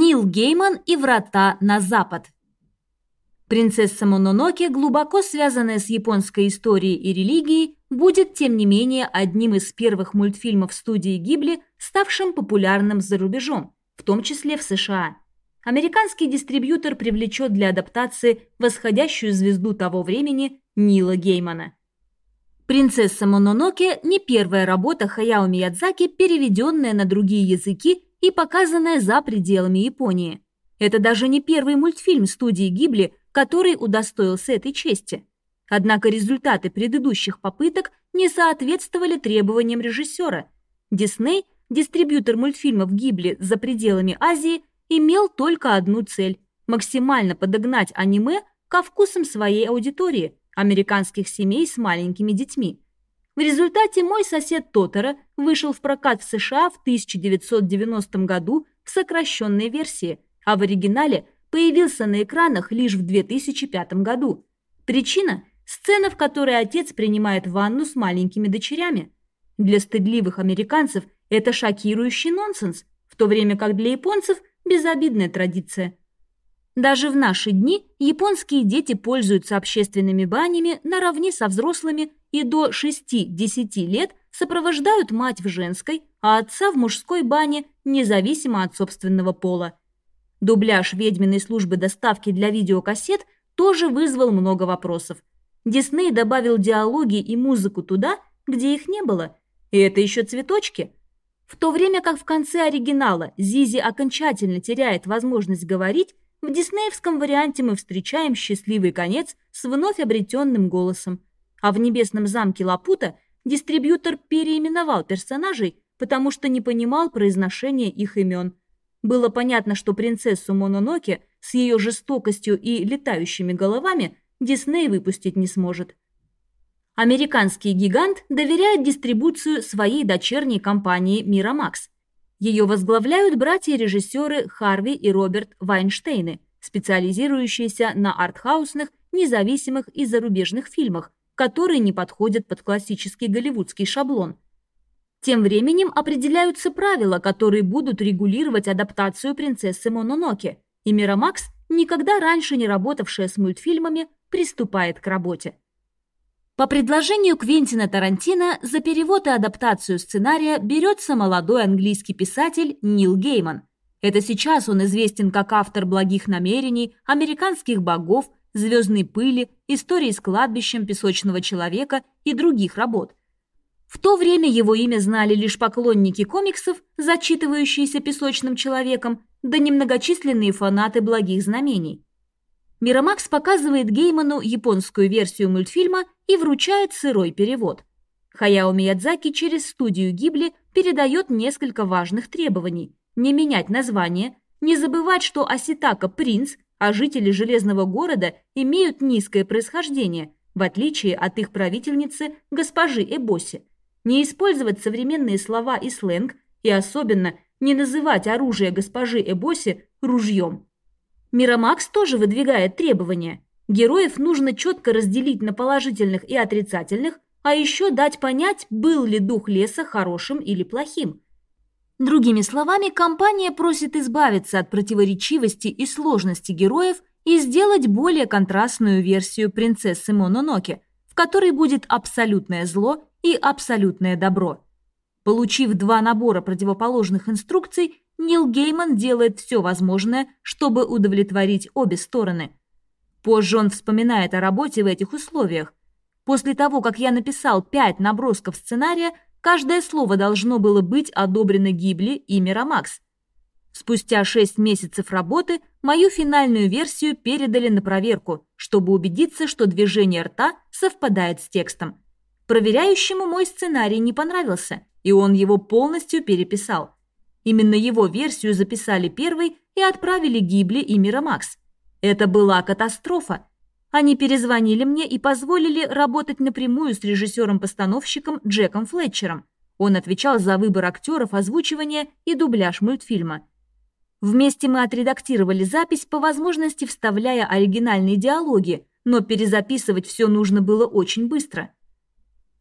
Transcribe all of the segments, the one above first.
Нил Гейман и врата на запад. Принцесса Мононоке, глубоко связанная с японской историей и религией, будет, тем не менее, одним из первых мультфильмов студии Гибли, ставшим популярным за рубежом, в том числе в США. Американский дистрибьютор привлечет для адаптации восходящую звезду того времени Нила Геймана. «Принцесса Мононоке» – не первая работа Хаяо Миядзаки, переведенная на другие языки и показанная за пределами Японии. Это даже не первый мультфильм студии Гибли, который удостоился этой чести. Однако результаты предыдущих попыток не соответствовали требованиям режиссера. Дисней, дистрибьютор мультфильмов Гибли за пределами Азии, имел только одну цель – максимально подогнать аниме ко вкусам своей аудитории – американских семей с маленькими детьми. В результате «Мой сосед Тотора» вышел в прокат в США в 1990 году в сокращенной версии, а в оригинале – появился на экранах лишь в 2005 году. Причина – сцена, в которой отец принимает ванну с маленькими дочерями. Для стыдливых американцев это шокирующий нонсенс, в то время как для японцев – безобидная традиция. Даже в наши дни японские дети пользуются общественными банями наравне со взрослыми и до 6-10 лет сопровождают мать в женской, а отца в мужской бане, независимо от собственного пола. Дубляж ведьминой службы доставки для видеокассет тоже вызвал много вопросов. Дисней добавил диалоги и музыку туда, где их не было. И это еще цветочки. В то время как в конце оригинала Зизи окончательно теряет возможность говорить, в диснеевском варианте мы встречаем счастливый конец с вновь обретенным голосом. А в «Небесном замке Лапута» дистрибьютор переименовал персонажей, потому что не понимал произношения их имен – было понятно, что принцессу Мононоке с ее жестокостью и летающими головами Дисней выпустить не сможет. Американский гигант доверяет дистрибуцию своей дочерней компании «Мирамакс». Ее возглавляют братья-режиссеры Харви и Роберт Вайнштейны, специализирующиеся на артхаусных, независимых и зарубежных фильмах, которые не подходят под классический голливудский шаблон – тем временем определяются правила, которые будут регулировать адаптацию принцессы Мононоке, и Мирамакс, никогда раньше не работавшая с мультфильмами, приступает к работе. По предложению Квентина Тарантино за перевод и адаптацию сценария берется молодой английский писатель Нил Гейман. Это сейчас он известен как автор «Благих намерений», «Американских богов», «Звездной пыли», «Истории с кладбищем», «Песочного человека» и других работ. В то время его имя знали лишь поклонники комиксов, зачитывающиеся песочным человеком, да немногочисленные фанаты благих знамений. Мирамакс показывает Гейману японскую версию мультфильма и вручает сырой перевод. Хаяо Миядзаки через студию Гибли передает несколько важных требований. Не менять название, не забывать, что Аситака – принц, а жители Железного города имеют низкое происхождение, в отличие от их правительницы госпожи Эбоси не использовать современные слова и сленг и особенно не называть оружие госпожи Эбоси ружьем. Мирамакс тоже выдвигает требования. Героев нужно четко разделить на положительных и отрицательных, а еще дать понять, был ли дух леса хорошим или плохим. Другими словами, компания просит избавиться от противоречивости и сложности героев и сделать более контрастную версию принцессы Мононоке, в которой будет абсолютное зло и абсолютное добро. Получив два набора противоположных инструкций, Нил Гейман делает все возможное, чтобы удовлетворить обе стороны. Позже он вспоминает о работе в этих условиях. После того, как я написал пять набросков сценария, каждое слово должно было быть одобрено Гибли и Мирамакс. Спустя шесть месяцев работы мою финальную версию передали на проверку, чтобы убедиться, что движение рта совпадает с текстом. Проверяющему мой сценарий не понравился, и он его полностью переписал. Именно его версию записали первой и отправили Гибли и Мирамакс. Это была катастрофа. Они перезвонили мне и позволили работать напрямую с режиссером-постановщиком Джеком Флетчером. Он отвечал за выбор актеров, озвучивание и дубляж мультфильма. Вместе мы отредактировали запись, по возможности вставляя оригинальные диалоги, но перезаписывать все нужно было очень быстро –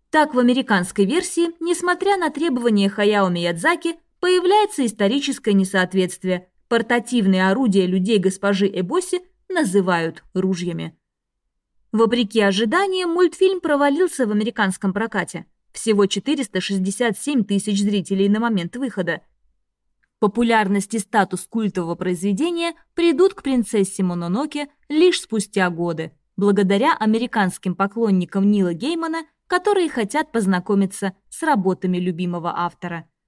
так, в американской версии, несмотря на требования Хаяо Миядзаки, появляется историческое несоответствие, Портативные орудия людей госпожи Эбоси называют ружьями. Вопреки ожиданиям, мультфильм провалился в американском прокате. Всего 467 тысяч зрителей на момент выхода. Популярность и статус культового произведения придут к принцессе Мононоке лишь спустя годы, благодаря американским поклонникам Нила Геймана, которые хотят познакомиться с работами любимого автора –